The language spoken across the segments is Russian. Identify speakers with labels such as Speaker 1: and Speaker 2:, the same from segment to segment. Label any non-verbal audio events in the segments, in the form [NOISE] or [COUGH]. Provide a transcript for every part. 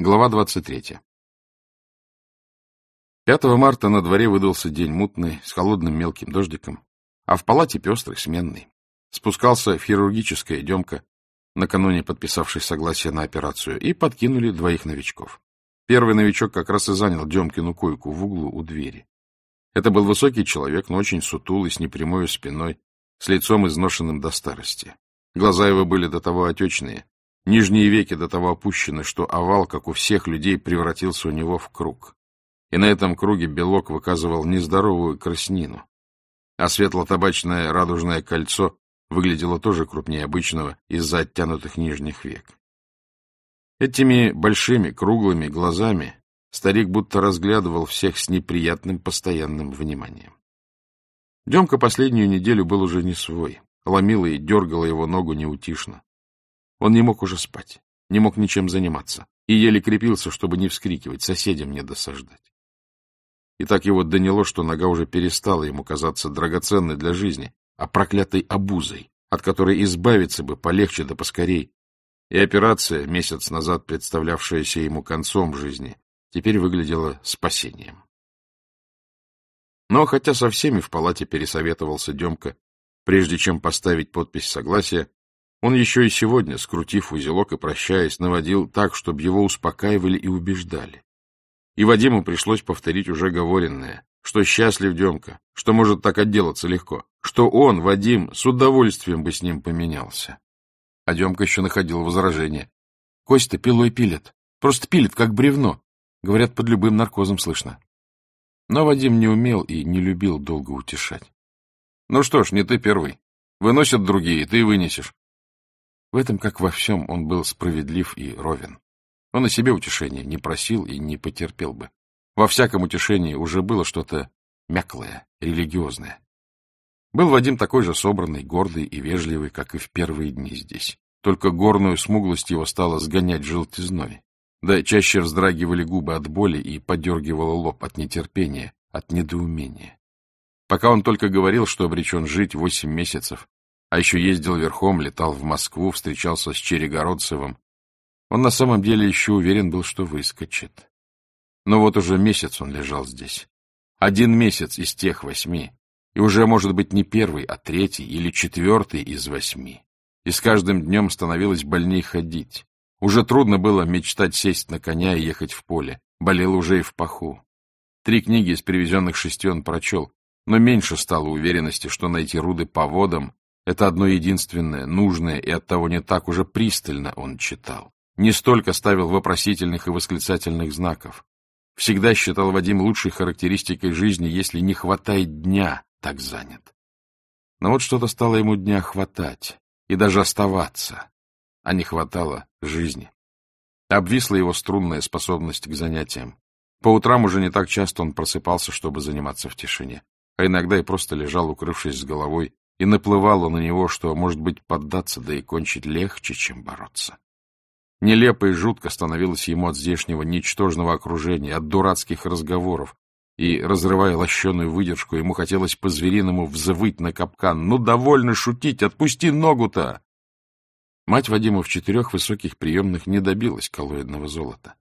Speaker 1: Глава 23. 5 марта на дворе выдался день мутный, с холодным мелким дождиком, а в палате пестрый, сменный. Спускался в хирургическое Демка, накануне подписавший согласие на операцию, и подкинули двоих новичков. Первый новичок как раз и занял Демкину койку в углу у двери. Это был высокий человек, но очень сутулый, с непрямой спиной, с лицом изношенным до старости. Глаза его были до того отечные, Нижние веки до того опущены, что овал, как у всех людей, превратился у него в круг. И на этом круге белок выказывал нездоровую краснину. А светло-табачное радужное кольцо выглядело тоже крупнее обычного из-за оттянутых нижних век. Этими большими круглыми глазами старик будто разглядывал всех с неприятным постоянным вниманием. Демка последнюю неделю был уже не свой, ломила и дергала его ногу неутишно. Он не мог уже спать, не мог ничем заниматься и еле крепился, чтобы не вскрикивать, соседям не досаждать. И так его доняло, что нога уже перестала ему казаться драгоценной для жизни, а проклятой обузой, от которой избавиться бы полегче да поскорей. И операция, месяц назад представлявшаяся ему концом жизни, теперь выглядела спасением. Но хотя со всеми в палате пересоветовался Демка, прежде чем поставить подпись согласия, он еще и сегодня, скрутив узелок и прощаясь, наводил так, чтобы его успокаивали и убеждали. И Вадиму пришлось повторить уже говоренное, что счастлив Демка, что может так отделаться легко, что он, Вадим, с удовольствием бы с ним поменялся. А Демка еще находил возражение. Кость-то пилой пилит, просто пилит, как бревно. Говорят, под любым наркозом слышно. Но Вадим не умел и не любил долго утешать. Ну что ж, не ты первый. Выносят другие, ты вынесешь. В этом, как во всем, он был справедлив и ровен. Он о себе утешения не просил и не потерпел бы. Во всяком утешении уже было что-то мяклое, религиозное. Был Вадим такой же собранный, гордый и вежливый, как и в первые дни здесь. Только горную смуглость его стала сгонять желтизной. Да чаще вздрагивали губы от боли и подергивало лоб от нетерпения, от недоумения. Пока он только говорил, что обречен жить восемь месяцев, а еще ездил верхом, летал в Москву, встречался с Черегородцевым. Он на самом деле еще уверен был, что выскочит. Но вот уже месяц он лежал здесь. Один месяц из тех восьми. И уже, может быть, не первый, а третий или четвертый из восьми. И с каждым днем становилось больней ходить. Уже трудно было мечтать сесть на коня и ехать в поле. Болел уже и в паху. Три книги из привезенных шести он прочел, но меньше стало уверенности, что найти руды по водам это одно единственное, нужное, и оттого не так уже пристально он читал. Не столько ставил вопросительных и восклицательных знаков. Всегда считал Вадим лучшей характеристикой жизни, если не хватает дня, так занят. Но вот что-то стало ему дня хватать, и даже оставаться, а не хватало жизни. Обвисла его струнная способность к занятиям. По утрам уже не так часто он просыпался, чтобы заниматься в тишине, а иногда и просто лежал, укрывшись с головой, и наплывало на него, что, может быть, поддаться да и кончить легче, чем бороться. Нелепо и жутко становилось ему от здешнего ничтожного окружения, от дурацких разговоров, и, разрывая лощеную выдержку, ему хотелось по-звериному взвыть на капкан. «Ну, довольно шутить! Отпусти ногу-то!» Мать Вадима в четырех высоких приемных не добилась коллоидного золота.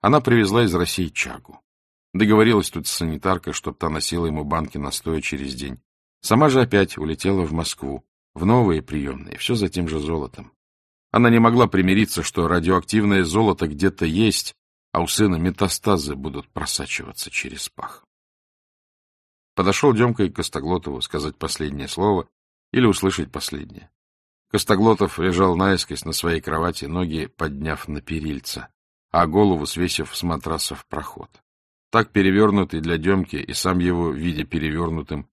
Speaker 1: Она привезла из России чагу. Договорилась тут с санитаркой, чтоб та носила ему банки настоя через день. Сама же опять улетела в Москву, в новые приемные, все за тем же золотом. Она не могла примириться, что радиоактивное золото где-то есть, а у сына метастазы будут просачиваться через пах. Подошел Демка и Костоглотову сказать последнее слово или услышать последнее. Костоглотов лежал наискось на своей кровати, ноги подняв на перильца, а голову свесив с матраса в проход. Так перевернутый для Демки и сам его, видя перевернутым,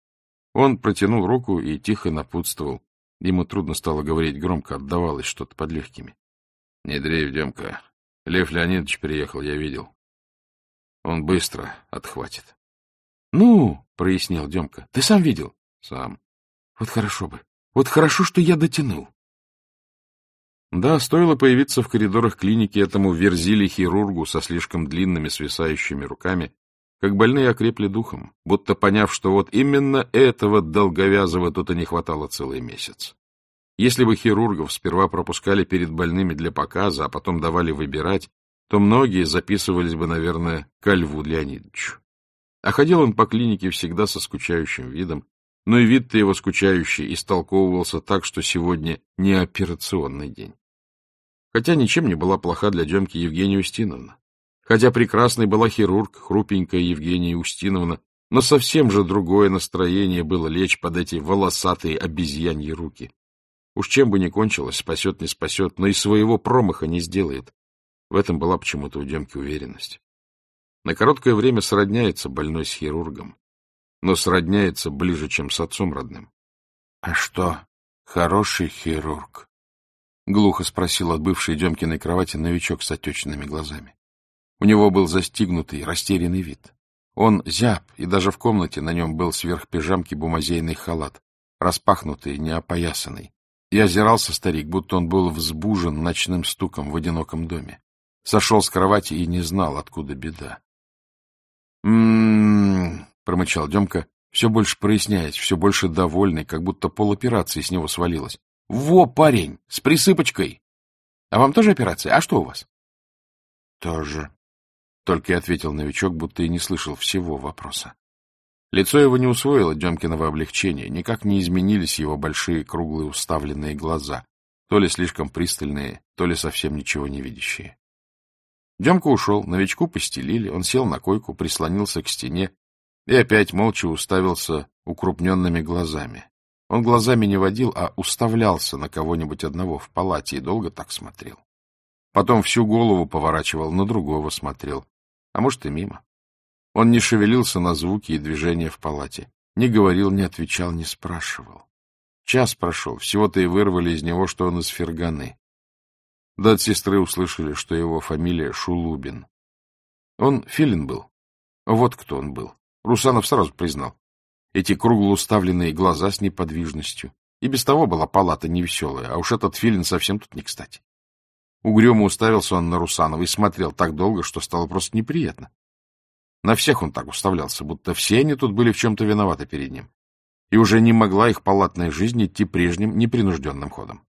Speaker 1: он протянул руку и тихо напутствовал. Ему трудно стало говорить громко, отдавалось что-то под легкими. — Не дрейф, Демка. Лев Леонидович приехал, я видел. Он быстро отхватит. — Ну, — прояснил Демка, — ты сам видел? — Сам. — Вот хорошо бы. Вот хорошо, что я дотянул. Да, стоило появиться в коридорах клиники этому верзили-хирургу со слишком длинными свисающими руками, как больные окрепли духом, будто поняв, что вот именно этого долговязого тут и не хватало целый месяц. Если бы хирургов сперва пропускали перед больными для показа, а потом давали выбирать, то многие записывались бы, наверное, ко Льву Леонидовичу. А ходил он по клинике всегда со скучающим видом, но и вид-то его скучающий истолковывался так, что сегодня не операционный день. Хотя ничем не была плоха для Демки Евгения Устиновна. Хотя прекрасной была хирург, хрупенькая Евгения Устиновна, но совсем же другое настроение было лечь под эти волосатые обезьяньи руки. Уж чем бы ни кончилось, спасет, не спасет, но и своего промаха не сделает. В этом была почему-то у Демки уверенность. На короткое время сродняется больной с хирургом, но сродняется ближе, чем с отцом родным.
Speaker 2: — А что, хороший хирург?
Speaker 1: — глухо спросил от бывшей Демкиной кровати новичок с отечными глазами. У него был застигнутый, растерянный вид. Он зяб, и даже в комнате на нем был сверх пижамки бумазейный халат, распахнутый, неопоясанный. И озирался старик, будто он был взбужен ночным стуком в одиноком доме. Сошел с кровати и не знал, откуда беда. «М-м-м», промычал Демка, все больше проясняясь, все больше довольный, как будто полоперации с него свалилось. — Во, парень, с присыпочкой! А вам тоже операция? А что у вас? — Тоже, — только и ответил новичок, будто и не слышал всего вопроса. Лицо его не усвоило Демкиного облегчения, никак не изменились его большие круглые уставленные глаза, то ли слишком пристальные, то ли совсем ничего не видящие. Демка ушел, новичку постелили, он сел на койку, прислонился к стене и опять молча уставился укрупненными глазами. Он глазами не водил, а уставлялся на кого-нибудь одного в палате и долго так смотрел. Потом всю голову поворачивал, на другого смотрел, а может и мимо. Он не шевелился на звуки и движения в палате, не говорил, не отвечал, не спрашивал. Час прошел, всего-то и вырвали из него, что он из Ферганы. Да от сестры услышали, что его фамилия Шулубин. Он филин был. Вот кто он был. Русанов сразу признал. Эти круглоуставленные глаза с неподвижностью. И без того была палата невеселая, а уж этот филин совсем тут не кстати. Угрюмо уставился он на Русанова и смотрел так долго, что стало просто неприятно. На всех он так уставлялся, будто все они тут были в чем-то виноваты перед ним. И уже не могла их палатная жизнь идти прежним непринужденным ходом.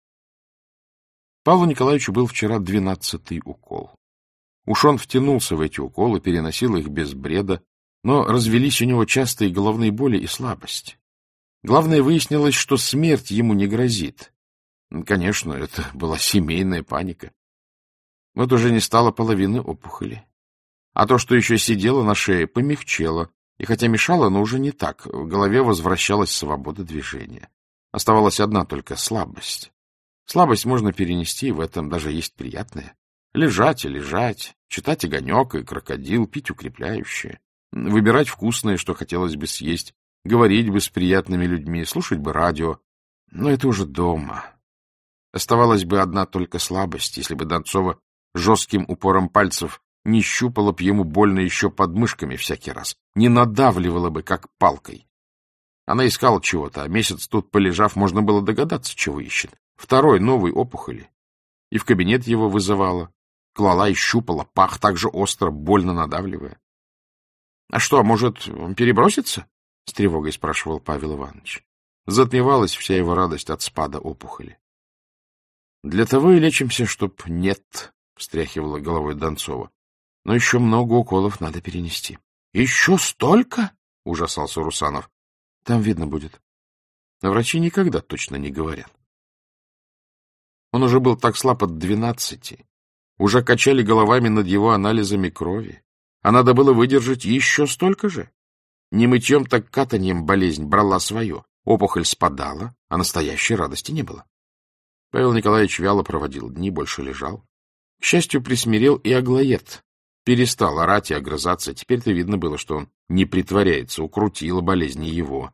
Speaker 1: Павлу Николаевичу был вчера двенадцатый укол. Уж он втянулся в эти уколы, переносил их без бреда, но развелись у него частые головные боли и слабость. Главное, выяснилось, что смерть ему не грозит. Конечно, это была семейная паника. Вот уже не стало половины опухоли. А то, что еще сидело на шее, помягчело, и хотя мешало, но уже не так. В голове возвращалась свобода движения. Оставалась одна только слабость. Слабость можно перенести, в этом даже есть приятное. Лежать и лежать, читать огонек и крокодил, пить укрепляющее, выбирать вкусное, что хотелось бы съесть, говорить бы с приятными людьми, слушать бы радио. Но это уже дома. Оставалась бы одна только слабость, если бы Донцова жестким упором пальцев не щупала б ему больно еще под мышками всякий раз, не надавливала бы, как палкой. Она искала чего-то, а месяц тут полежав, можно было догадаться, чего ищет. Второй, новый опухоли. И в кабинет его вызывала. Клала и щупала, пах так же остро, больно надавливая. — А что, может, перебросится? — с тревогой спрашивал Павел Иванович. Затмевалась вся его радость от спада опухоли. — Для того и лечимся, чтоб нет, — встряхивала головой Донцова. — Но еще много уколов надо перенести. — Еще столько? — ужасался Русанов. — Там видно будет. А врачи никогда точно не говорят. Он уже был так слаб от двенадцати. Уже качали головами над его анализами крови. А надо было выдержать еще столько же. Не мытьем, так катанием болезнь брала свое. Опухоль спадала, а настоящей радости не было. Павел Николаевич вяло проводил дни, больше лежал. К счастью, присмирел и Аглоед. Перестал орать и огрызаться. Теперь-то видно было, что он не притворяется, укрутила болезни его.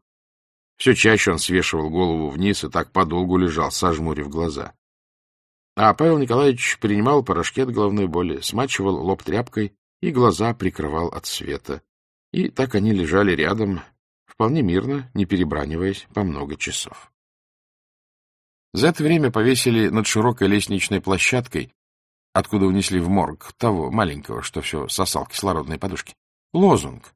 Speaker 1: Все чаще он свешивал голову вниз и так подолгу лежал, сожмурив глаза. А Павел Николаевич принимал порошки от головной боли, смачивал лоб тряпкой и глаза прикрывал от света. И так они лежали рядом, вполне мирно, не перебраниваясь по много часов. За это время повесили над широкой лестничной площадкой, откуда унесли в морг того маленького, что все сосал кислородные подушки, лозунг,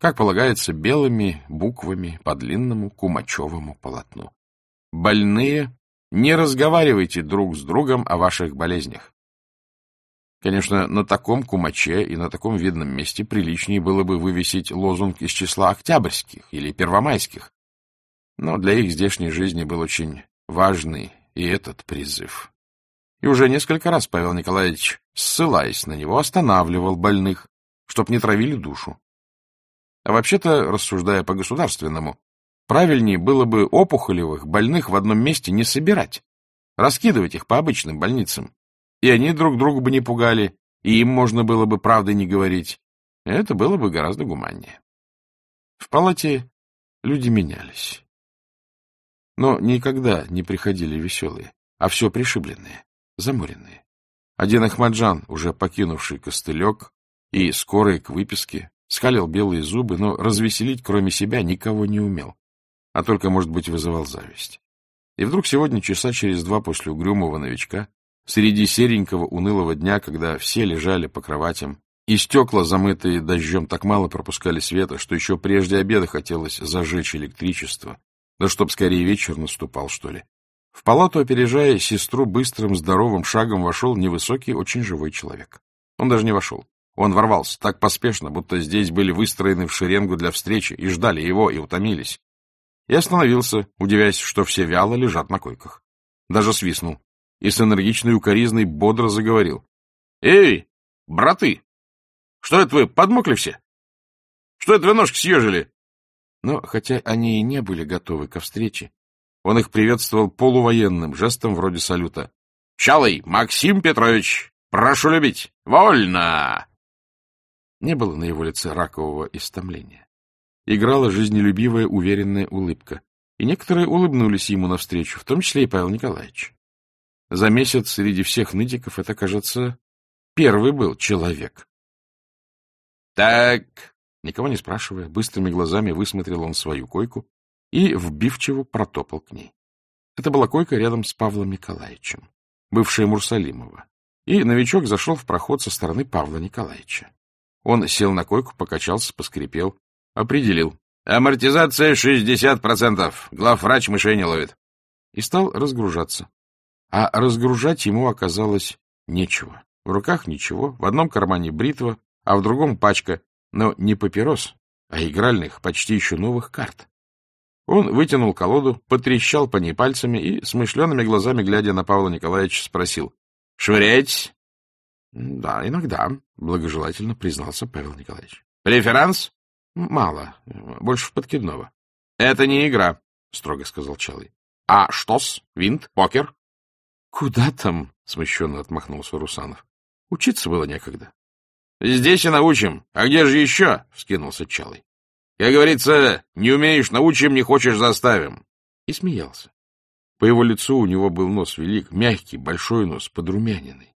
Speaker 1: как полагается, белыми буквами по длинному кумачевому полотну. «Больные не разговаривайте друг с другом о ваших болезнях. Конечно, на таком кумаче и на таком видном месте приличнее было бы вывесить лозунг из числа октябрьских или первомайских. Но для их здешней жизни был очень важный и этот призыв. И уже несколько раз Павел Николаевич, ссылаясь на него, останавливал больных, чтоб не травили душу. А вообще-то, рассуждая по-государственному, правильнее было бы опухолевых больных в одном месте не собирать, раскидывать их по обычным больницам, и они друг друга бы не пугали, и им можно было бы правды не говорить. Это было бы гораздо гуманнее. В палате люди менялись. Но никогда не приходили веселые, а все пришибленные, заморенные. Один Ахмаджан, уже покинувший костылек и скорый к выписке, скалил белые зубы, но развеселить, кроме себя, никого не умел, а только, может быть, вызывал зависть. И вдруг сегодня, часа через два после угрюмого новичка, Среди серенького унылого дня, когда все лежали по кроватям, и стекла, замытые дождем, так мало пропускали света, что еще прежде обеда хотелось зажечь электричество, да чтоб скорее вечер наступал, что ли. В палату, опережая сестру, быстрым, здоровым шагом вошел невысокий, очень живой человек. Он даже не вошел. Он ворвался так поспешно, будто здесь были выстроены в шеренгу для встречи и ждали его, и утомились. И остановился, удивясь, что все вяло лежат на койках. Даже свистнул и с энергичной укоризной бодро заговорил. — Эй, браты! Что это вы, подмокли все? Что это вы ножки съежили? Но, хотя они и не были готовы ко встрече, он их приветствовал полувоенным жестом вроде салюта. — Чалый, Максим Петрович, прошу любить! Вольно! Не было на его лице ракового истомления. Играла жизнелюбивая, уверенная улыбка, и некоторые улыбнулись ему навстречу, в том числе и Павел Николаевич. За месяц среди всех нытиков это, кажется, первый был человек. Так, никого не спрашивая, быстрыми глазами высмотрел он свою койку и вбивчиво протопал к ней. Это была койка рядом с Павлом Николаевичем, бывшая Мурсалимова, и новичок зашел в проход со стороны Павла Николаевича. Он сел на койку, покачался, поскрипел, определил. Амортизация 60%, главврач мышей не ловит. И стал разгружаться. А разгружать ему оказалось нечего. В руках ничего, в одном кармане бритва, а в другом пачка, но не папирос, а игральных, почти еще новых карт. Он вытянул колоду, потрещал по ней пальцами и, смышленными глазами, глядя на Павла Николаевича, спросил. — Швырять? — Да, иногда, — благожелательно признался Павел Николаевич. — Преферанс? — Мало, больше в подкидного. — Это не игра, — строго сказал Чалый. — А что-с? Винт? Покер? — Куда там? — смущенно отмахнулся Русанов. — Учиться было некогда. — Здесь и научим. А где же еще? — вскинулся Чалый. — Как говорится, не умеешь — научим, не хочешь — заставим. И смеялся. По его лицу у него был нос велик, мягкий, большой нос, подрумяненный.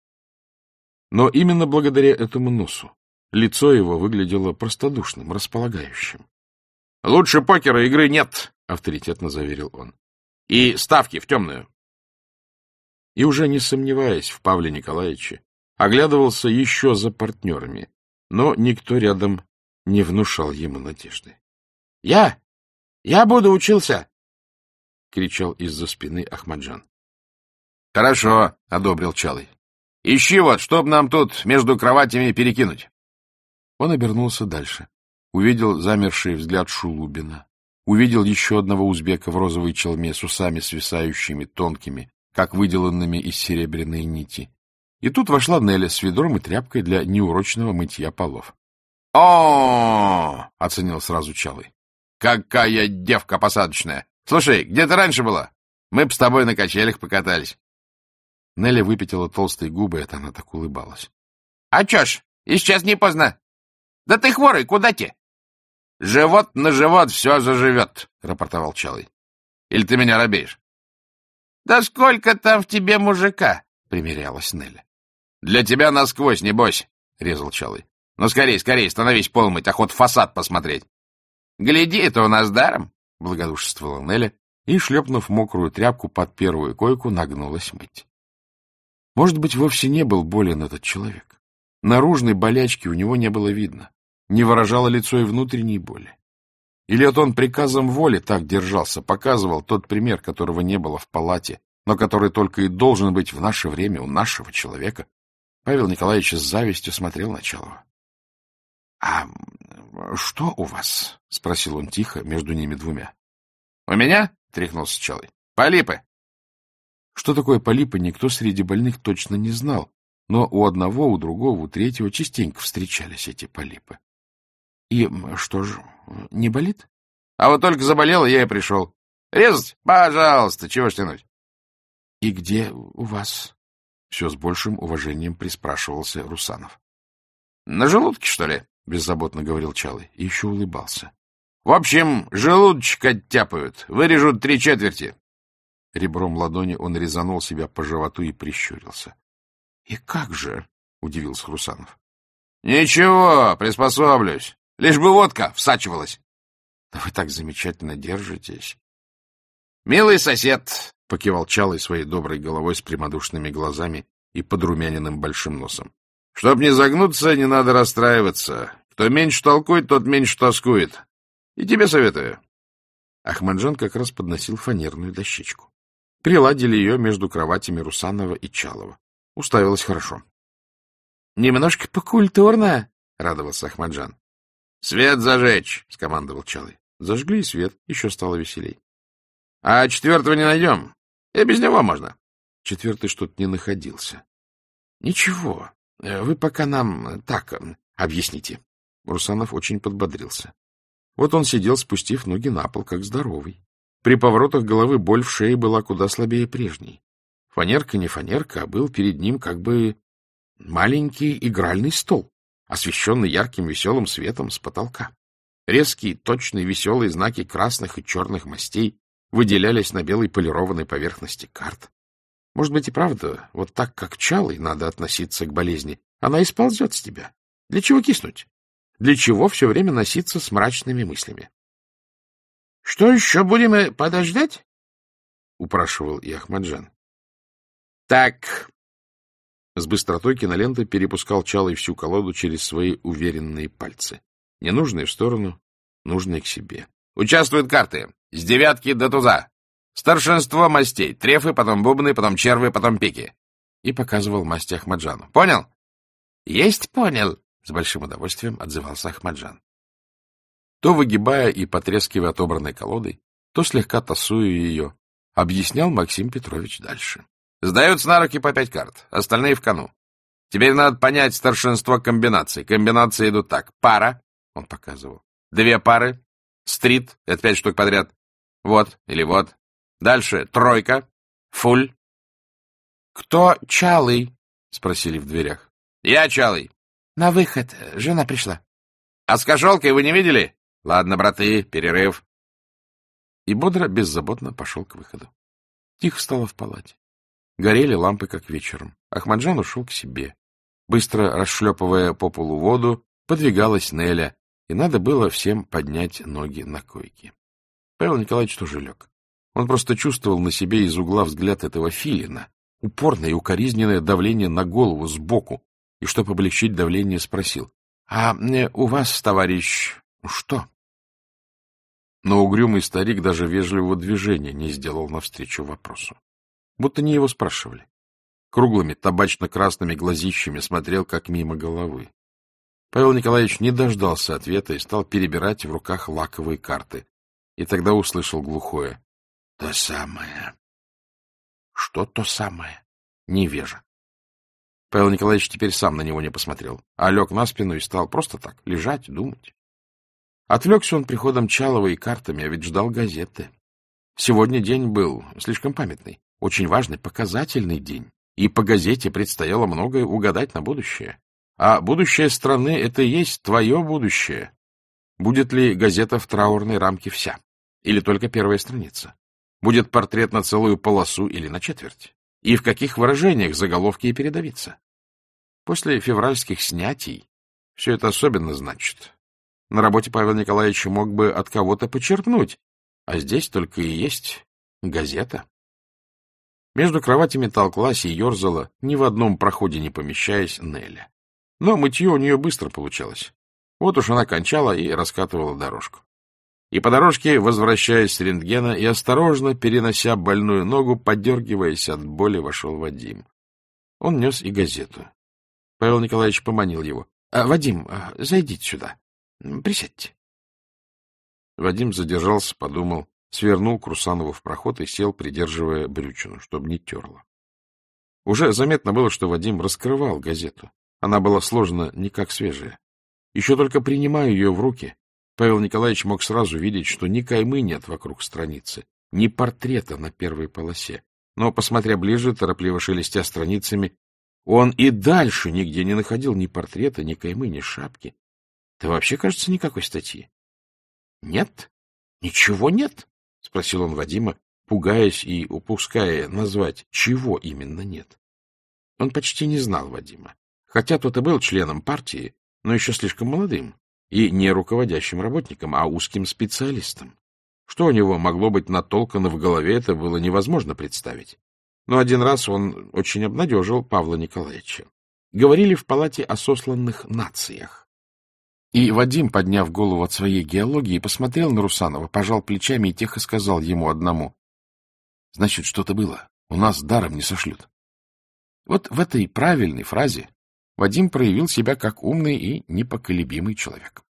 Speaker 1: Но именно благодаря этому носу лицо его выглядело простодушным, располагающим. — Лучше покера игры нет, — авторитетно заверил он. — И ставки в темную и, уже не сомневаясь в Павле Николаевиче, оглядывался еще за партнерами, но никто рядом не внушал ему надежды. — Я? Я буду учился! — кричал из-за спины Ахмаджан. — Хорошо, — одобрил Чалый. — Ищи вот, чтоб нам тут между кроватями перекинуть. Он обернулся дальше. Увидел замерший взгляд Шулубина. Увидел еще одного узбека в розовой челме с усами свисающими, тонкими, как выделанными из серебряной нити. И тут вошла Неля с ведром и тряпкой для неурочного мытья полов. О, — оценил сразу Чалый. — Какая девка посадочная! Слушай, где ты раньше была? Мы б с тобой на качелях покатались. Нелли выпятила толстые губы, это она так улыбалась. — А чё ж, и сейчас не поздно. Да ты хворый, куда те? — Живот на живот все заживет, — рапортовал Чалый. — Или ты меня робеешь? — Да сколько там в тебе мужика? — примерялась Нелли. — Для тебя насквозь, небось, — резал Чалый. — Ну, скорей, скорей, становись полмыть, охот фасад посмотреть. — Гляди, это у нас даром, — благодушествовала Нелли и, шлепнув мокрую тряпку под первую койку, нагнулась мыть. Может быть, вовсе не был болен этот человек. Наружной болячки у него не было видно. Не выражало лицо и внутренней боли. Или это он приказом воли так держался, показывал тот пример, которого не было в палате, но который только и должен быть в наше время у нашего человека? Павел Николаевич с завистью смотрел на Чалова. — А что у вас? — спросил он тихо между ними двумя. — У меня? — тряхнулся Чалый. — Полипы. Что такое полипы, никто среди больных точно не знал, но у одного, у другого, у третьего частенько встречались эти полипы. — И что же, не болит? — А вот только заболел, я и пришел. — Резать? Пожалуйста, чего ж тянуть? — И где у вас? — все с большим уважением приспрашивался Русанов. — На желудке, что ли? — беззаботно говорил Чалый и еще улыбался. — В общем, желудочек оттяпают, вырежут три четверти. Ребром ладони он резанул себя по животу и прищурился. — И как же? — удивился Хрусанов. — Ничего, приспособлюсь. Лишь бы водка всачивалась. — Вы так замечательно держитесь. — Милый сосед, — покивал Чалый своей доброй головой с прямодушными глазами и подрумяненным большим носом. — Чтоб не загнуться, не надо расстраиваться. Кто меньше толкует, тот меньше тоскует. И тебе советую. Ахмаджан как раз подносил фанерную дощечку. Приладили ее между кроватями Русанова и Чалова. Уставилась хорошо. — Немножко покультурно, — радовался Ахмаджан. — Свет зажечь, — скомандовал Чалый. Зажгли и свет, еще стало веселей. — А четвертого не найдем. И без него можно. Четвертый что-то не находился. — Ничего, вы пока нам так объясните. Русанов очень подбодрился. Вот он сидел, спустив ноги на пол, как здоровый. При поворотах головы боль в шее была куда слабее прежней. Фанерка не фанерка, а был перед ним как бы маленький игральный стол, освещенный ярким веселым светом с потолка. Резкие, точные, веселые знаки красных и черных мастей выделялись на белой полированной поверхности карт. Может быть и правда, вот так, как чалой, надо относиться к болезни. Она и сползет с тебя. Для чего киснуть? Для чего все время носиться с мрачными мыслями? — Что еще будем э, подождать? — упрашивал и Ахмаджан. — Так. С быстротой киноленты перепускал Чалый всю колоду через свои уверенные пальцы. Ненужные в сторону, нужные к себе. — Участвуют карты. С девятки до туза. Старшинство мастей. Трефы, потом бубны, потом червы, потом пики. И показывал масти Ахмаджану. — Понял? — Есть понял, — с большим удовольствием отзывался Ахмаджан то выгибая и потрескивая отобранной колодой, то слегка тасуя ее, объяснял Максим Петрович дальше. Сдаются на руки по пять карт, остальные в кону. Теперь надо понять старшинство комбинаций. Комбинации идут так. Пара, он показывал. Две пары. Стрит, это пять штук подряд. Вот или вот. Дальше тройка. Фуль. — Кто Чалый? — спросили в дверях. — Я Чалый. — На выход. Жена пришла. — А с кошелкой вы не видели? — Ладно, браты, перерыв. И бодро, беззаботно пошел к выходу. Тихо стало в палате. Горели лампы, как вечером. Ахмаджан ушел к себе. Быстро расшлепывая по полу воду, подвигалась Неля, и надо было всем поднять ноги на койке. Павел Николаевич тоже лег. Он просто чувствовал на себе из угла взгляд этого филина, упорное и укоризненное давление на голову сбоку, и, чтобы облегчить давление, спросил, — А э, у вас, товарищ, что? Но угрюмый старик даже вежливого движения не сделал навстречу вопросу. Будто не его спрашивали. Круглыми табачно-красными глазищами смотрел, как мимо головы. Павел Николаевич не дождался ответа и стал перебирать в руках лаковые карты. И тогда услышал глухое. — То самое. — Что то самое? Невежа. Павел Николаевич теперь сам на него не посмотрел, а лег на спину и стал просто так лежать, думать. Отвлекся он приходом Чалова и картами, а ведь ждал газеты. Сегодня день был слишком памятный, очень важный, показательный день. И по газете предстояло многое угадать на будущее. А будущее страны — это и есть твое будущее. Будет ли газета в траурной рамке вся? Или только первая страница? Будет портрет на целую полосу или на четверть? И в каких выражениях заголовки и передавиться? После февральских снятий все это особенно значит. На работе Павел Николаевич мог бы от кого-то почерпнуть, а здесь только и есть газета. Между кроватями толклась и ерзала, ни в одном проходе не помещаясь, Неля. Но мытье у нее быстро получалось. Вот уж она кончала и раскатывала дорожку. И по дорожке, возвращаясь с рентгена и осторожно перенося больную ногу, подергиваясь от боли, вошел Вадим. Он нес и газету. Павел Николаевич поманил его. «А, — Вадим, а, зайдите сюда. Присядьте. Вадим задержался, подумал, свернул к Русанову в проход и сел, придерживая брючину, чтобы не терло. Уже заметно было, что Вадим раскрывал газету. Она была сложена не как свежая. Еще только принимая ее в руки, Павел Николаевич мог сразу видеть, что ни каймы нет вокруг страницы, ни портрета на первой полосе. Но, посмотря ближе, торопливо шелестя страницами, он и дальше нигде не находил ни портрета, ни каймы, ни шапки. Да вообще, кажется, никакой статьи. — Нет? Ничего нет? — спросил он Вадима, пугаясь и упуская назвать, чего именно нет. Он почти не знал Вадима, хотя тот и был членом партии, но еще слишком молодым и не руководящим работником, а узким специалистом. Что у него могло быть натолкано в голове, это было невозможно представить. Но один раз он очень обнадежил Павла Николаевича. Говорили в палате о сосланных нациях. И Вадим, подняв голову от своей геологии, посмотрел на Русанова, пожал плечами и тихо сказал ему одному. — Значит, что-то было. У нас даром не сошлют. Вот в этой правильной фразе Вадим проявил себя как умный и непоколебимый человек.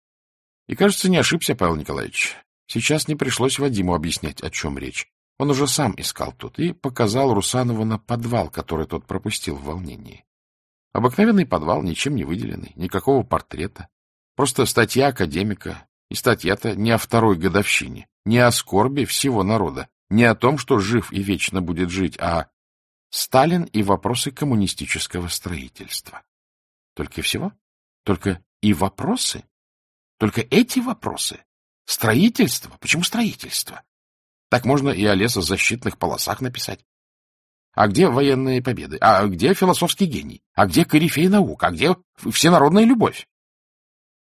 Speaker 1: И, кажется, не ошибся Павел Николаевич. Сейчас не пришлось Вадиму объяснять, о чем речь. Он уже сам искал тут и показал Русанову на подвал, который тот пропустил в волнении. Обыкновенный подвал, ничем не выделенный, никакого портрета. Просто статья академика, и статья-то не о второй годовщине, не о скорби всего народа, не о том, что жив и вечно будет жить, а Сталин и вопросы коммунистического строительства. Только всего? Только и вопросы? Только эти вопросы? Строительство? Почему строительство? Так можно и о лесозащитных полосах написать. А где военные победы? А где философский гений? А где корифей наук? А где всенародная любовь?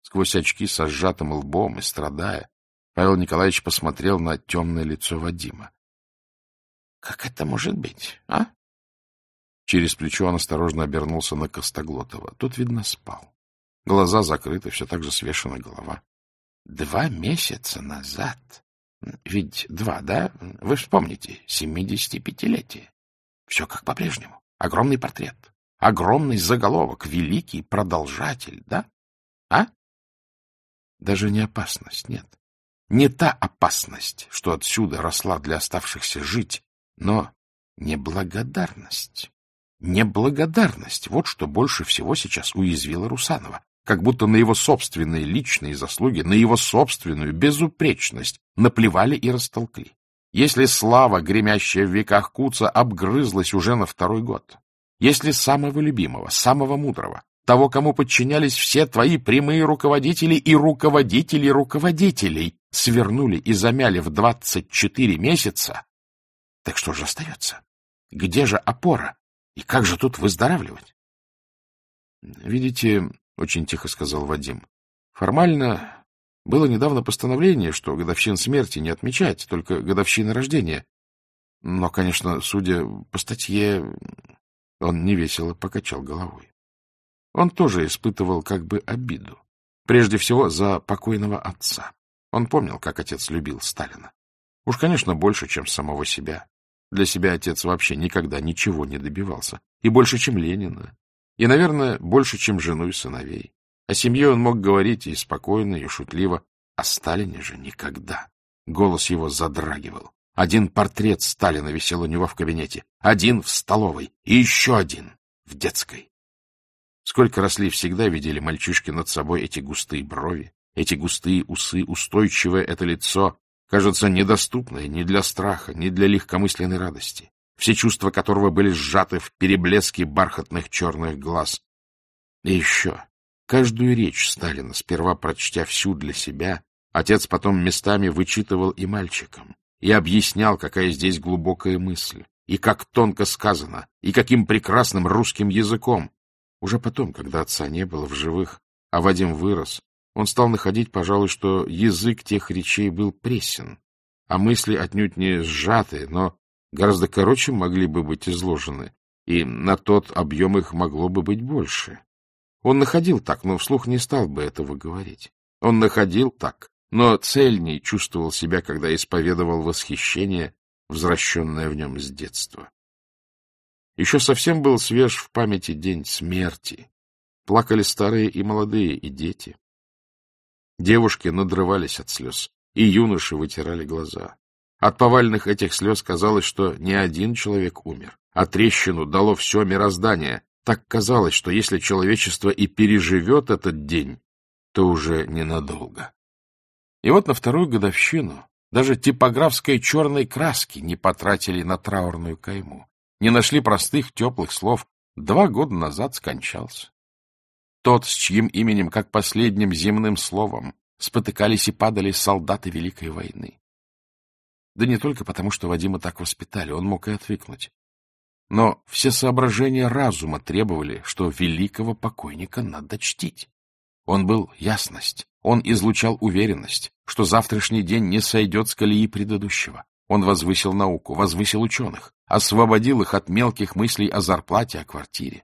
Speaker 1: Сквозь очки со сжатым лбом и страдая, Павел Николаевич посмотрел на темное лицо Вадима. — Как это может быть, а? Через плечо он осторожно обернулся на Костоглотова. Тот, видно, спал. Глаза закрыты, все так же свешена голова. — Два месяца назад. Ведь два, да? Вы вспомните, семидесятипятилетие. Все как по-прежнему. Огромный портрет. Огромный заголовок. Великий продолжатель, да? А? Даже не опасность, нет. Не та опасность, что отсюда росла для оставшихся жить, но неблагодарность. Неблагодарность — вот что больше всего сейчас уязвило Русанова. Как будто на его собственные личные заслуги, на его собственную безупречность наплевали и растолкли. Если слава, гремящая в веках Куца, обгрызлась уже на второй год, если самого любимого, самого мудрого, того, кому подчинялись все твои прямые руководители и руководители руководителей, свернули и замяли в двадцать четыре месяца, так что же остается? Где же опора? И как же тут выздоравливать? — Видите, — очень тихо сказал Вадим, — формально было недавно постановление, что годовщин смерти не отмечать, только годовщины рождения. Но, конечно, судя по статье, он невесело покачал головой. Он тоже испытывал как бы обиду. Прежде всего, за покойного отца. Он помнил, как отец любил Сталина. Уж, конечно, больше, чем самого себя. Для себя отец вообще никогда ничего не добивался. И больше, чем Ленина. И, наверное, больше, чем жену и сыновей. О семье он мог говорить и спокойно, и шутливо. О Сталине же никогда. Голос его задрагивал. Один портрет Сталина висел у него в кабинете, один в столовой и еще один в детской. Сколько росли, всегда видели мальчишки над собой эти густые брови, эти густые усы, устойчивое это лицо, кажется, недоступное ни для страха, ни для легкомысленной радости, все чувства которого были сжаты в переблеске бархатных черных глаз. И еще, каждую речь Сталина, сперва прочтя всю для себя, отец потом местами вычитывал и мальчикам, и объяснял, какая здесь глубокая мысль, и как тонко сказано, и каким прекрасным русским языком. Уже потом, когда отца не было в живых, а Вадим вырос, он стал находить, пожалуй, что язык тех речей был пресен, а мысли отнюдь не сжатые, но гораздо короче могли бы быть изложены, и на тот объем их могло бы быть больше. Он находил так, но вслух не стал бы этого говорить. Он находил так, но цельней чувствовал себя, когда исповедовал восхищение, возвращенное в нем с детства. Еще совсем был свеж в памяти день смерти, Плакали старые и молодые, и дети. Девушки надрывались от слез, и юноши вытирали глаза. От повальных этих слез казалось, что не один человек умер, а трещину дало все мироздание. Так казалось, что если человечество и переживет этот день, то уже ненадолго. И вот на вторую годовщину даже типографской черной краски не потратили на траурную кайму, не нашли простых теплых слов. Два года назад скончался. Тот, с чьим именем, как последним земным словом, спотыкались и падали солдаты Великой войны. Да не только потому, что Вадима так воспитали, он мог и отвыкнуть. Но все соображения разума требовали, что великого покойника надо чтить. Он был ясность, он излучал уверенность, что завтрашний день не сойдет с колеи предыдущего. Он возвысил науку, возвысил ученых, освободил их от мелких мыслей о зарплате, о квартире.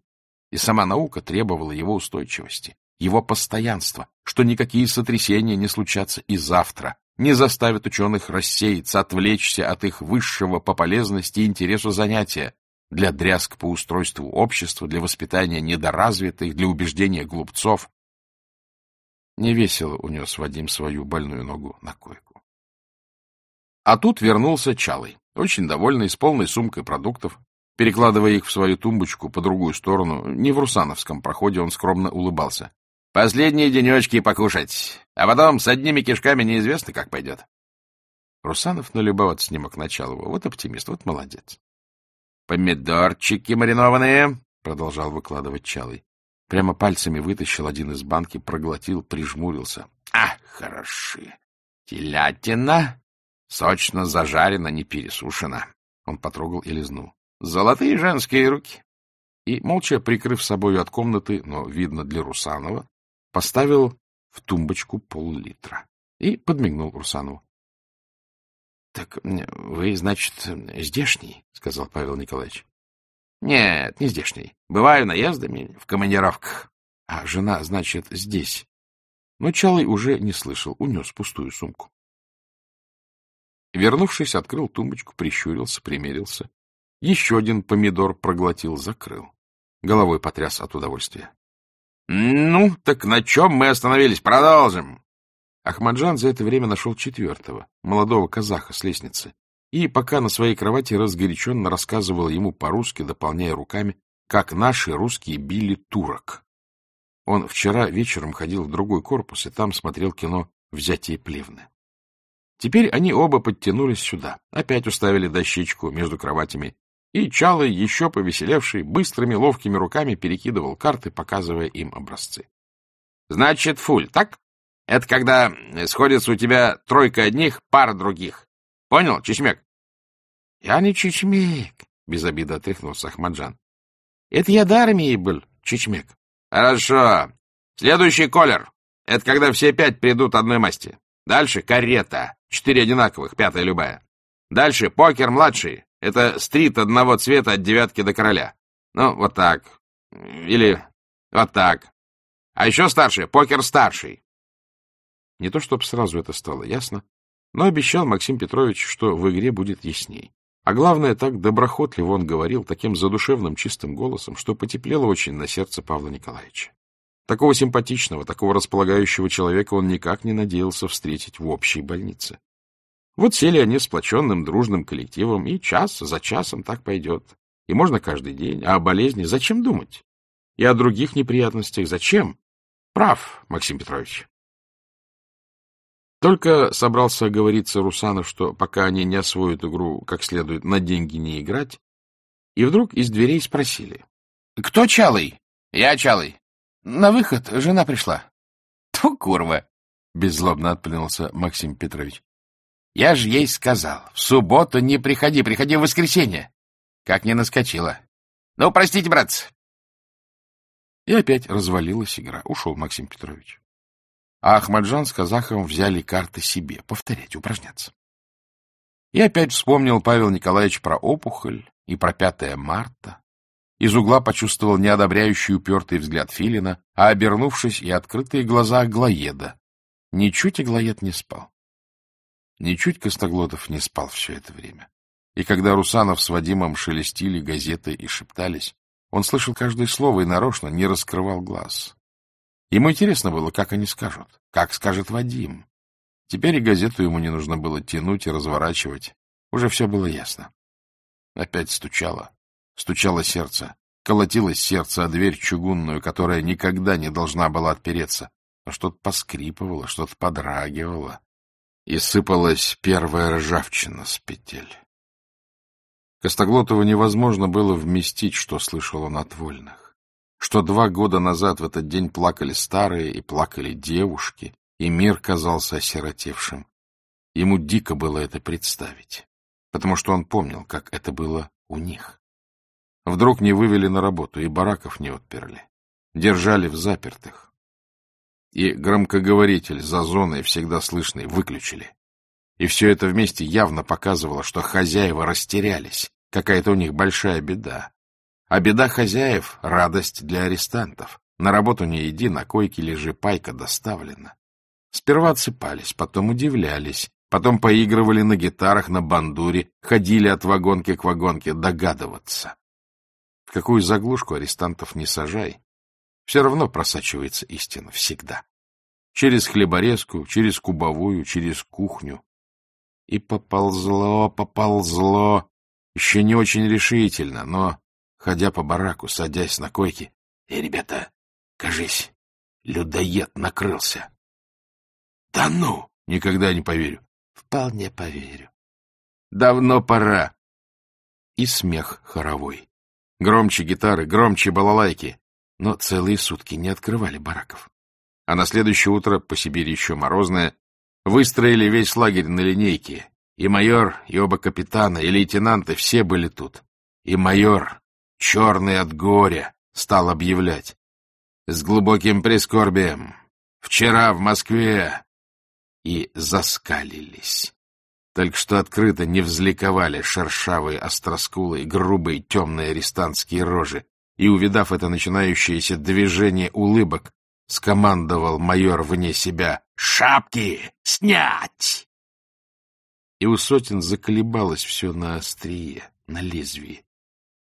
Speaker 1: И сама наука требовала его устойчивости, его постоянства, что никакие сотрясения не случатся и завтра, не заставят ученых рассеяться, отвлечься от их высшего по полезности и интересу занятия, для дрязг по устройству общества, для воспитания недоразвитых, для убеждения глупцов. Невесело унес Вадим свою больную ногу на койку. А тут вернулся Чалый, очень довольный, с полной сумкой продуктов. Перекладывая их в свою тумбочку по другую сторону, не в Русановском проходе, он скромно улыбался. «Последние денечки покушать, а потом с одними кишками неизвестно, как пойдет». Русанов налюбоваться не мог Началова. Вот оптимист, вот молодец. «Помидорчики маринованные», — продолжал выкладывать Чалый. Прямо пальцами вытащил один из банки, проглотил, прижмурился. «А, хороши! Телятина! Сочно зажарена, не пересушена!» Он потрогал и лизнул. «Золотые женские руки!» И, молча прикрыв собою от комнаты, но, видно, для Русанова, поставил в тумбочку пол-литра и подмигнул Русанову. — Так вы, значит, здешний? — сказал Павел Николаевич. — Нет, не здешний. Бываю наездами, в командировках. А жена, значит, здесь. Но Чалый уже не слышал, унес пустую сумку. Вернувшись, открыл тумбочку, прищурился, примерился. Еще один помидор проглотил, закрыл. Головой потряс от удовольствия. — Ну, так на чем мы остановились? Продолжим. Ахмаджан за это время нашел четвертого, молодого казаха с лестницы, и пока на своей кровати разгоряченно рассказывал ему по-русски, дополняя руками, как наши русские били турок. Он вчера вечером ходил в другой корпус и там смотрел кино «Взятие плевны». Теперь они оба подтянулись сюда, опять уставили дощечку между кроватями, и Чалый, еще повеселевший, быстрыми ловкими руками перекидывал карты, показывая им образцы. — Значит, фуль, так? Это когда сходится у тебя тройка одних, пара других. Понял, Чечмек? — Я не Чечмек, — без обиды отряхнулся Ахмаджан. — Это я до армии был, Чечмек. — Хорошо. Следующий колер. Это когда все пять придут одной масти. Дальше карета. Четыре одинаковых, пятая любая. Дальше покер младший. Это стрит одного цвета от девятки до короля. Ну, вот так. Или вот так. А еще старший — покер старший. Не то чтобы сразу это стало ясно, но обещал Максим Петрович, что в игре будет ясней. А главное, так доброхотливо он говорил, таким задушевным чистым голосом, что потеплело очень на сердце Павла Николаевича. Такого симпатичного, такого располагающего человека он никак не надеялся встретить в общей больнице. Вот сели они сплоченным дружным коллективом, и час за часом так пойдет. И можно каждый день. А о болезни зачем думать? И о других неприятностях зачем? Прав, Максим Петрович. Только собрался оговориться Русанов, что пока они не освоят игру как следует, на деньги не играть, и вдруг из дверей спросили. — Кто Чалый? — Я Чалый. — На выход жена пришла. — Ту курва! — беззлобно отплюнулся Максим Петрович. — Я же ей сказал, в субботу не приходи, приходи в воскресенье. Как не наскочила. — Ну, простите, братцы. И опять развалилась игра. Ушел Максим Петрович а Ахмаджан с казахом взяли карты себе, повторять, упражняться. И опять вспомнил Павел Николаевич про опухоль и про 5 марта. Из угла почувствовал неодобряющий упертый взгляд Филина, а, обернувшись, и открытые глаза Аглоеда. Ничуть Аглоед не спал. Ничуть Костоглотов не спал все это время. И когда Русанов с Вадимом шелестили газеты и шептались, Он слышал каждое слово и нарочно не раскрывал глаз. Ему интересно было, как они скажут, как скажет Вадим. Теперь и газету ему не нужно было тянуть и разворачивать. Уже все было ясно. Опять стучало. Стучало сердце. Колотилось сердце о дверь чугунную, которая никогда не должна была отпереться. Но что-то поскрипывало, что-то подрагивало. И сыпалась первая ржавчина с петель. Костоглотову невозможно было вместить, что слышал он от вольных. Что два года назад в этот день плакали старые и плакали девушки, и мир казался осиротевшим. Ему дико было это представить, потому что он помнил, как это было у них. Вдруг не вывели на работу, и бараков не отперли. Держали в запертых. И громкоговоритель за зоной всегда слышный выключили. И все это вместе явно показывало, что хозяева растерялись. Какая-то у них большая беда. А беда хозяев — радость для арестантов. На работу не иди, на койке лежи, пайка доставлена. Сперва отсыпались, потом удивлялись, потом поигрывали на гитарах, на бандуре, ходили от вагонки к вагонке догадываться. В какую заглушку арестантов не сажай, все равно просачивается истина, всегда. Через хлеборезку, через кубовую, через кухню. И поползло, поползло, еще не очень решительно, но, ходя по бараку, садясь на койке, «Эй, ребята, кажись, людоед накрылся!» Да ну! Никогда не поверю. Вполне поверю. Давно пора. И смех хоровой. Громче гитары, громче балалайки. Но целые сутки не открывали бараков. А на следующее утро, по Сибири еще морозное, выстроили весь лагерь на линейке. И майор, и оба капитана, и лейтенанты все были тут. И майор, черный от горя, стал объявлять. С глубоким прискорбием. Вчера в Москве и заскалились. Только что открыто не взликовали шершавые, остроскулые, грубые, темные арестантские рожи, и, увидав это начинающееся движение улыбок, скомандовал майор вне себя «Шапки снять!» И у сотен заколебалось все на острие, на лезвии.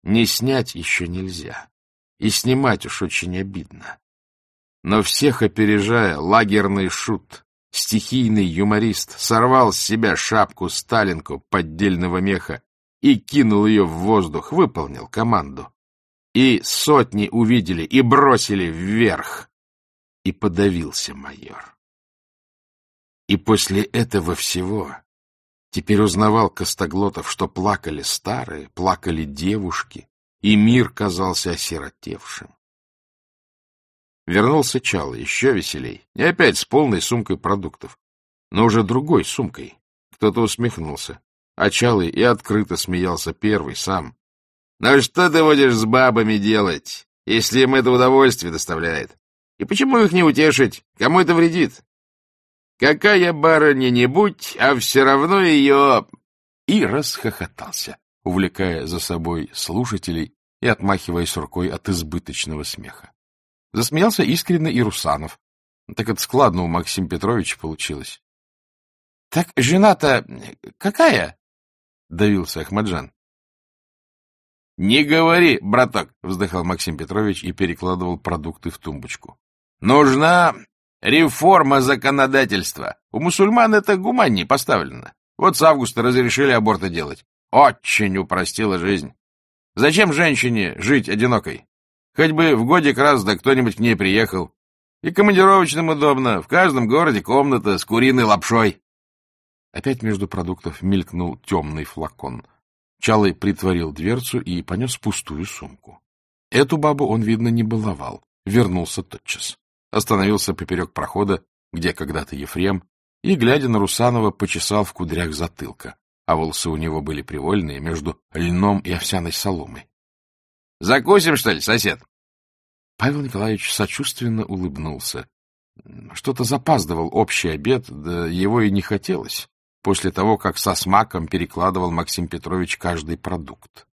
Speaker 1: Не снять еще нельзя, и снимать уж очень обидно. Но всех опережая, лагерный шут Стихийный юморист сорвал с себя шапку-сталинку поддельного меха и кинул ее в воздух, выполнил команду. И сотни увидели и бросили вверх. И подавился майор. И после этого всего теперь узнавал Костоглотов, что плакали старые, плакали девушки, и мир казался осиротевшим. Вернулся Чало, еще веселей. И опять с полной сумкой продуктов. Но уже другой сумкой. Кто-то усмехнулся. А Чалый и открыто смеялся первый, сам. — Ну что ты будешь с бабами делать, если им это удовольствие доставляет? И почему их не утешить? Кому это вредит? Какая барыня не будь, а все равно ее... И расхохотался, увлекая за собой слушателей и отмахиваясь рукой от избыточного смеха. Засмеялся искренне и Русанов. Так это складно у Максима Петровича получилось. — Так жена-то какая? — давился Ахмаджан. — Не говори, браток, — вздыхал Максим Петрович и перекладывал продукты в тумбочку. — Нужна реформа законодательства. У мусульман это гуманнее поставлено. Вот с августа разрешили аборты делать. Очень упростила жизнь. Зачем женщине жить одинокой? Хоть бы в годик раз да кто-нибудь к ней приехал. И командировочным удобно. В каждом городе комната с куриной лапшой. Опять между продуктов мелькнул темный флакон. Чалый притворил дверцу и понес пустую сумку. Эту бабу он, видно, не баловал. Вернулся тотчас. Остановился поперек прохода, где когда-то Ефрем, и, глядя на Русанова, почесал в кудрях затылка, а волосы у него были привольные между льном и овсяной соломой. Закусим, что ли, сосед? Павел Николаевич сочувственно улыбнулся. Что-то запаздывал общий обед, да его и не хотелось, после того, как со смаком перекладывал Максим Петрович каждый продукт.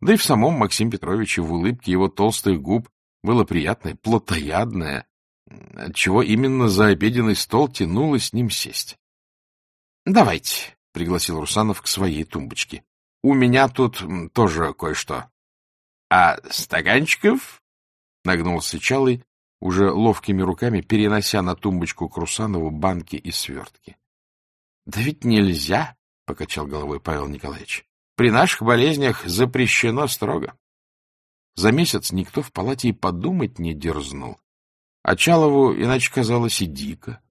Speaker 1: Да и в самом Максим Петровиче в улыбке его толстых губ было приятное, плотоядное, отчего именно за обеденный стол тянуло с ним сесть. — Давайте, — пригласил Русанов к своей тумбочке. — У меня тут тоже кое-что. — А стаканчиков? — нагнулся Чалый, уже ловкими руками перенося на тумбочку к Русанову банки и свертки. — Да ведь нельзя, — покачал головой Павел Николаевич. — При наших болезнях запрещено строго. За месяц никто в палате и подумать не дерзнул. А Чалову иначе казалось и дико.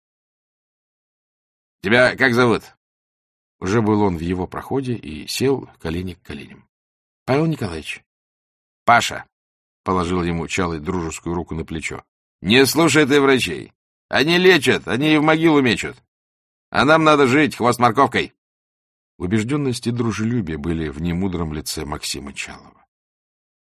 Speaker 1: — Тебя как зовут? Уже был он в его проходе и сел колени к коленям. — Павел Николаевич. — Паша, — положил ему Чалый дружескую руку на плечо. — Не слушай ты врачей. Они лечат, они и в могилу мечут. А нам надо жить хвост морковкой. Убежденность и дружелюбие были в немудром лице Максима Чалова.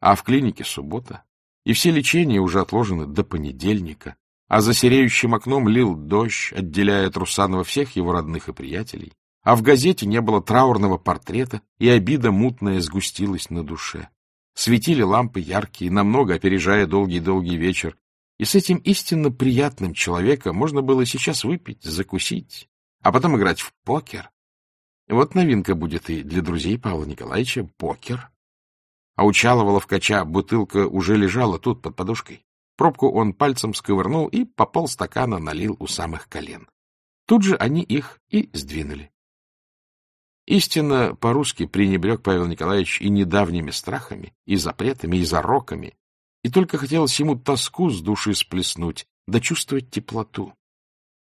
Speaker 1: А в клинике суббота, и все лечения уже отложены до понедельника, а за сереющим окном лил дождь, отделяя от всех его родных и приятелей, а в газете не было траурного портрета, и обида мутная сгустилась на душе. Светили лампы яркие, намного опережая долгий-долгий вечер, и с этим истинно приятным человеком можно было сейчас выпить, закусить, а потом играть в покер. Вот новинка будет и для друзей Павла Николаевича — покер. А у Чалова Ловкача бутылка уже лежала тут, под подушкой. Пробку он пальцем сковырнул и по полстакана налил у самых колен. Тут же они их и сдвинули. Истинно по-русски пренебрег Павел Николаевич и недавними страхами, и запретами, и зароками, и только хотелось ему тоску с души сплеснуть, да чувствовать теплоту. —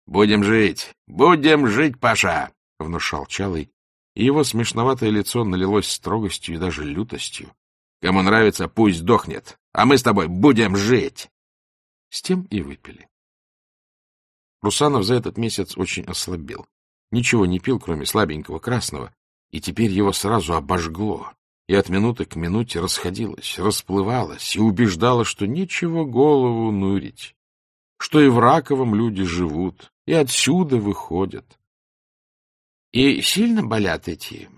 Speaker 1: Будем жить, будем жить, Паша! — внушал Чалый, и его смешноватое лицо налилось строгостью и даже лютостью. — Кому нравится, пусть дохнет, а мы с тобой будем жить! С тем и выпили. Русанов за этот месяц очень ослабел. Ничего не пил, кроме слабенького красного, и теперь его сразу обожгло, и от минуты к минуте расходилось, расплывалось и убеждало, что нечего голову нурить, что и в раковом люди живут, и отсюда выходят. — И сильно болят эти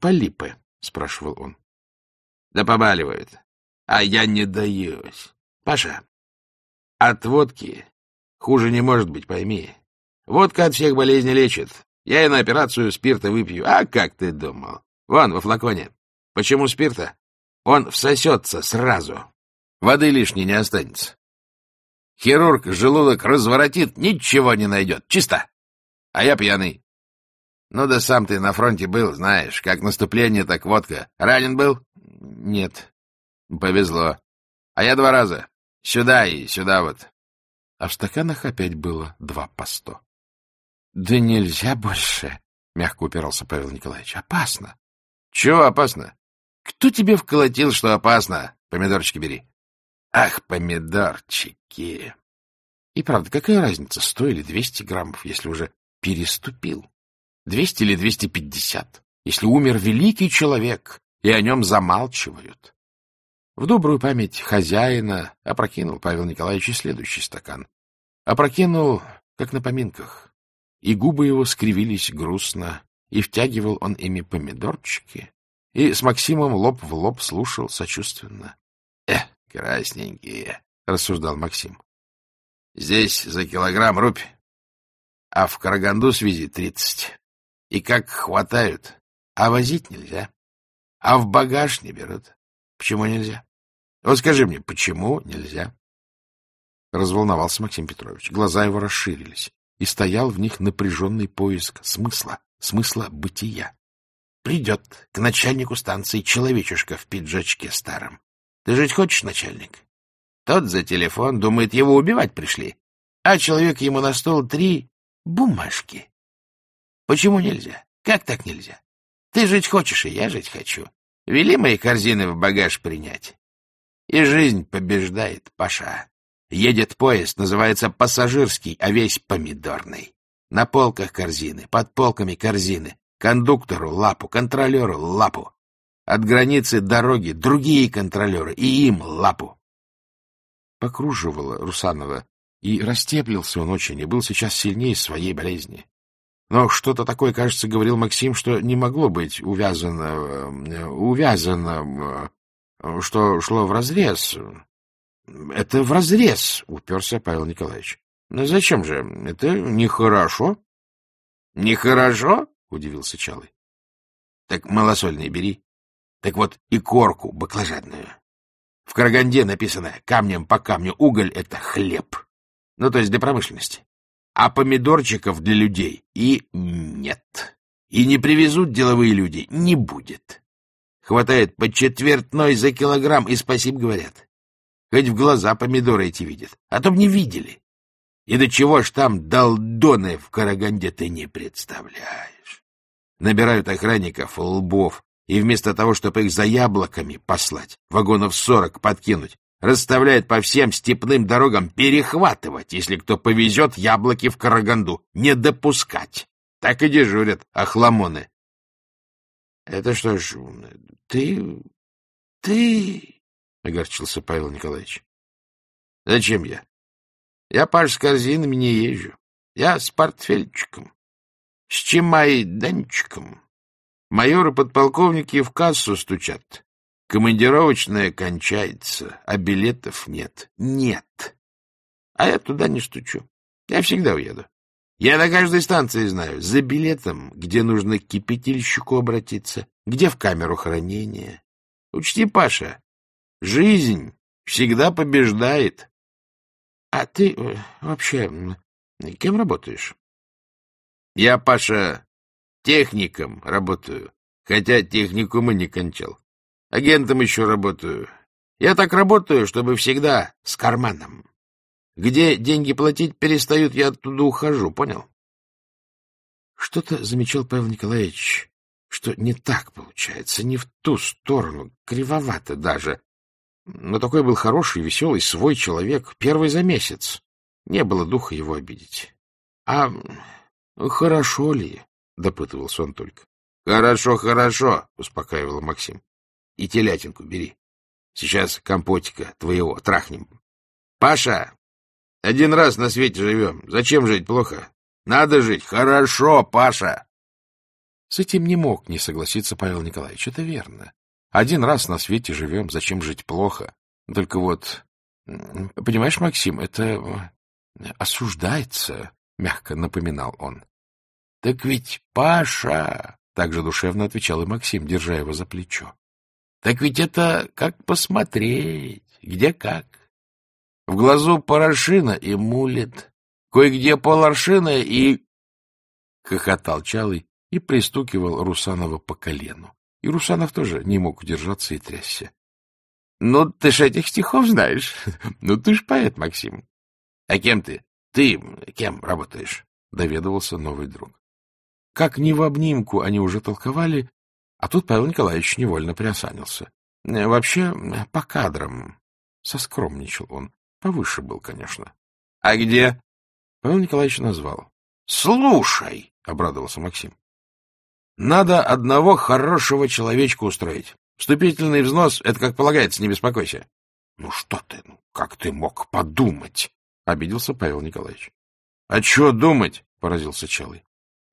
Speaker 1: полипы? — спрашивал он. — Да побаливают. А я не даюсь. Паша, от водки хуже не может быть, пойми. Водка от всех болезней лечит. Я и на операцию спирта выпью. А как ты думал? Вон, во флаконе. Почему спирта? Он всосется сразу. Воды лишней не останется. Хирург желудок разворотит, ничего не найдет. Чисто. А я пьяный. Ну да сам ты на фронте был, знаешь, как наступление, так водка. Ранен был? Нет. Повезло. А я два раза. Сюда и сюда вот. А в стаканах опять было два по сто. — Да нельзя больше, — мягко упирался Павел Николаевич. — Опасно. — Чего опасно? Кто тебе вколотил, что опасно? Помидорчики бери. Ах, помидорчики. И правда, какая разница, сто или двести граммов, если уже переступил? Двести или двести пятьдесят, если умер великий человек, и о нем замалчивают? В добрую память хозяина опрокинул Павел Николаевич следующий стакан. Опрокинул, как на поминках, и губы его скривились грустно, и втягивал он ими помидорчики, и с Максимом лоб в лоб слушал сочувственно. — Эх, красненькие, — рассуждал Максим. — Здесь за килограмм рубь, а в Караганду свези тридцать. И как хватают, а возить нельзя, а в багаж не берут. Почему нельзя? Вот скажи мне, почему нельзя? Разволновался Максим Петрович. Глаза его расширились и стоял в них напряженный поиск смысла, смысла бытия. Придет к начальнику станции человечушка в пиджачке старом. Ты жить хочешь, начальник? Тот за телефон думает, его убивать пришли, а человек ему на стол три бумажки. Почему нельзя? Как так нельзя? Ты жить хочешь, и я жить хочу. Вели мои корзины в багаж принять. И жизнь побеждает, Паша. Едет поезд, называется пассажирский, а весь помидорный. На полках корзины, под полками корзины. Кондуктору лапу, контролеру лапу. От границы дороги другие контролеры, и им лапу. Покруживало Русанова, и растеплился он очень, и был сейчас сильнее своей болезни. Но что-то такое, кажется, говорил Максим, что не могло быть увязано, э, увязано, э, что шло вразрез. Это вразрез, уперся Павел Николаевич. Но зачем же? Это нехорошо. Нехорошо? Удивился Чалый. Так малосольный бери.
Speaker 2: Так вот, и корку баклажанную. В Караганде написано «камнем по камню уголь — это хлеб». Ну, то есть для промышленности. А помидорчиков для людей и нет. И не привезут деловые люди, не будет. Хватает по четвертной за килограмм, и спасибо говорят. Хоть в глаза помидоры эти видят, а то б не видели. И до чего ж там долдоны в Караганде ты не представляешь. Набирают охранников лбов, и вместо того, чтобы их за яблоками послать, вагонов сорок подкинуть, расставляют по всем степным дорогам перехватывать, если кто повезет яблоки в Караганду, не допускать. Так и дежурят охламоны. — Это что ж, ты... ты... — огорчился Павел Николаевич. — Зачем я? Я, Паш, с корзинами не езжу. Я с портфельчиком, с чемайданчиком. Майоры-подполковники в кассу стучат. Командировочная кончается, а билетов нет. Нет. А я туда не стучу. Я всегда уеду. Я на каждой станции знаю, за билетом, где нужно к кипятильщику обратиться, где в камеру хранения. Учти, Паша, жизнь всегда побеждает. А ты э, вообще кем работаешь? Я, Паша, техником работаю, хотя техникума не кончал. Агентом еще работаю. Я так работаю, чтобы всегда с карманом. Где деньги платить перестают, я оттуда ухожу, понял? Что-то замечал Павел Николаевич, что не так получается, не в ту сторону, кривовато даже. Но такой был хороший, веселый, свой человек, первый за месяц. Не было духа его обидеть. — А хорошо ли? — допытывался он только. — Хорошо, хорошо, — успокаивал Максим. — И телятинку бери. Сейчас компотика твоего трахнем. — Паша, один раз на свете живем. Зачем жить плохо? Надо жить хорошо, Паша.
Speaker 1: С этим не мог не согласиться Павел Николаевич. Это верно. Один раз на свете живем, зачем жить плохо? Только вот, понимаешь, Максим, это осуждается, — мягко напоминал он. — Так ведь Паша, — также душевно отвечал и Максим, держа его за плечо. — Так ведь это как посмотреть, где как. В глазу порошина и мулит, кое-где поларшина и... Хохотал Чалый и пристукивал Русанова по колену. И Русанов тоже не мог удержаться и трясся. — Ну, ты ж этих стихов знаешь. [LAUGHS] Ну, ты ж поэт, Максим. — А кем ты? Ты кем работаешь? — доведывался новый друг. Как ни в обнимку они уже толковали, а тут Павел Николаевич невольно приосанился. Э, вообще, по кадрам. Соскромничал он. Повыше был, конечно. — А где? Павел Николаевич назвал. — Слушай, — обрадовался Максим. Надо одного хорошего человечка устроить. Вступительный взнос — это как полагается, не беспокойся. — Ну что ты, ну как ты мог подумать? — обиделся Павел Николаевич. — А что думать? — поразился Чалый.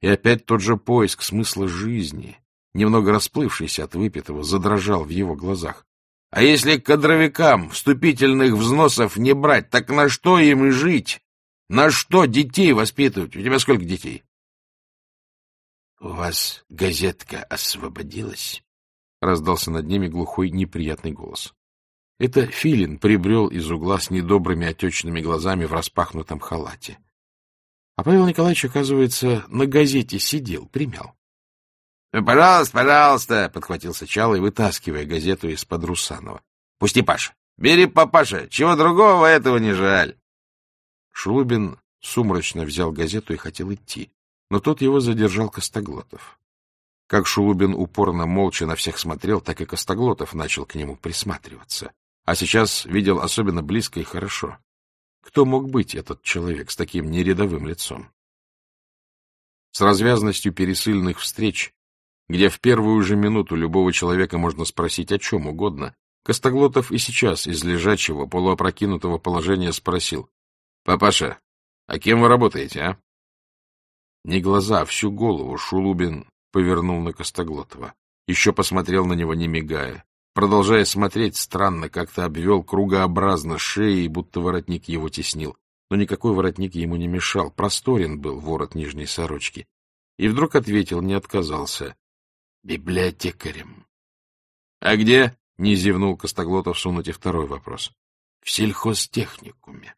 Speaker 1: И опять тот же поиск смысла жизни, немного расплывшийся от выпитого, задрожал в его глазах. А если кадровикам вступительных взносов не брать, так на что им и жить? На что детей воспитывать? У тебя сколько детей? — У вас газетка освободилась? — раздался над ними глухой неприятный голос. Это Филин прибрел из угла с недобрыми отечными глазами в распахнутом халате. А Павел Николаевич, оказывается, на газете сидел, примял. — Пожалуйста, пожалуйста, — подхватился Чалый, вытаскивая газету из-под Русанова. — Пусти, Паша. Бери, папаша. Чего другого этого не жаль. Шулубин сумрачно взял газету и хотел идти но тот его задержал Костоглотов. Как Шулубин упорно молча на всех смотрел, так и Костоглотов начал к нему присматриваться. А сейчас видел особенно близко и хорошо. Кто мог быть этот человек с таким нерядовым лицом? С развязностью пересыльных встреч, где в первую же минуту любого человека можно спросить о чем угодно, Костоглотов и сейчас из лежачего, полуопрокинутого положения спросил. — Папаша, а кем вы работаете, а? Не глаза, а всю голову Шулубин повернул на Костоглотова. Еще посмотрел на него, не мигая. Продолжая смотреть, странно как-то обвел кругообразно шеей, будто воротник его теснил. Но никакой воротник ему не мешал, просторен был ворот нижней сорочки. И вдруг ответил, не отказался. — Библиотекарем. А где? — не зевнул Костоглотов сунуть и второй вопрос. — В сельхозтехникуме.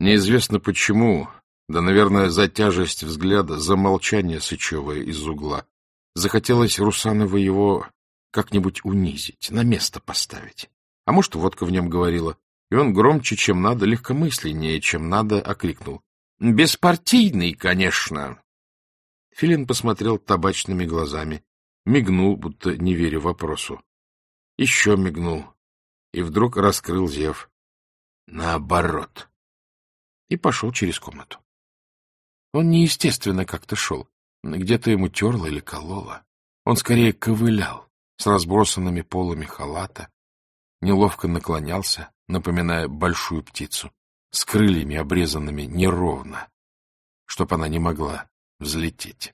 Speaker 1: Неизвестно почему, да, наверное, за тяжесть взгляда, за молчание Сычевое из угла. Захотелось Русанова его как-нибудь унизить, на место поставить. А может, водка в нем говорила. И он громче, чем надо, легкомысленнее, чем надо, окрикнул. — Беспартийный, конечно. Филин посмотрел табачными глазами, мигнул, будто не веря вопросу. Еще мигнул и вдруг раскрыл зев. Наоборот. И пошел через комнату. Он неестественно как-то шел. Где-то ему терло или кололо. Он скорее ковылял с разбросанными полами халата, неловко наклонялся, напоминая большую птицу, с крыльями, обрезанными неровно, чтоб она не могла взлететь.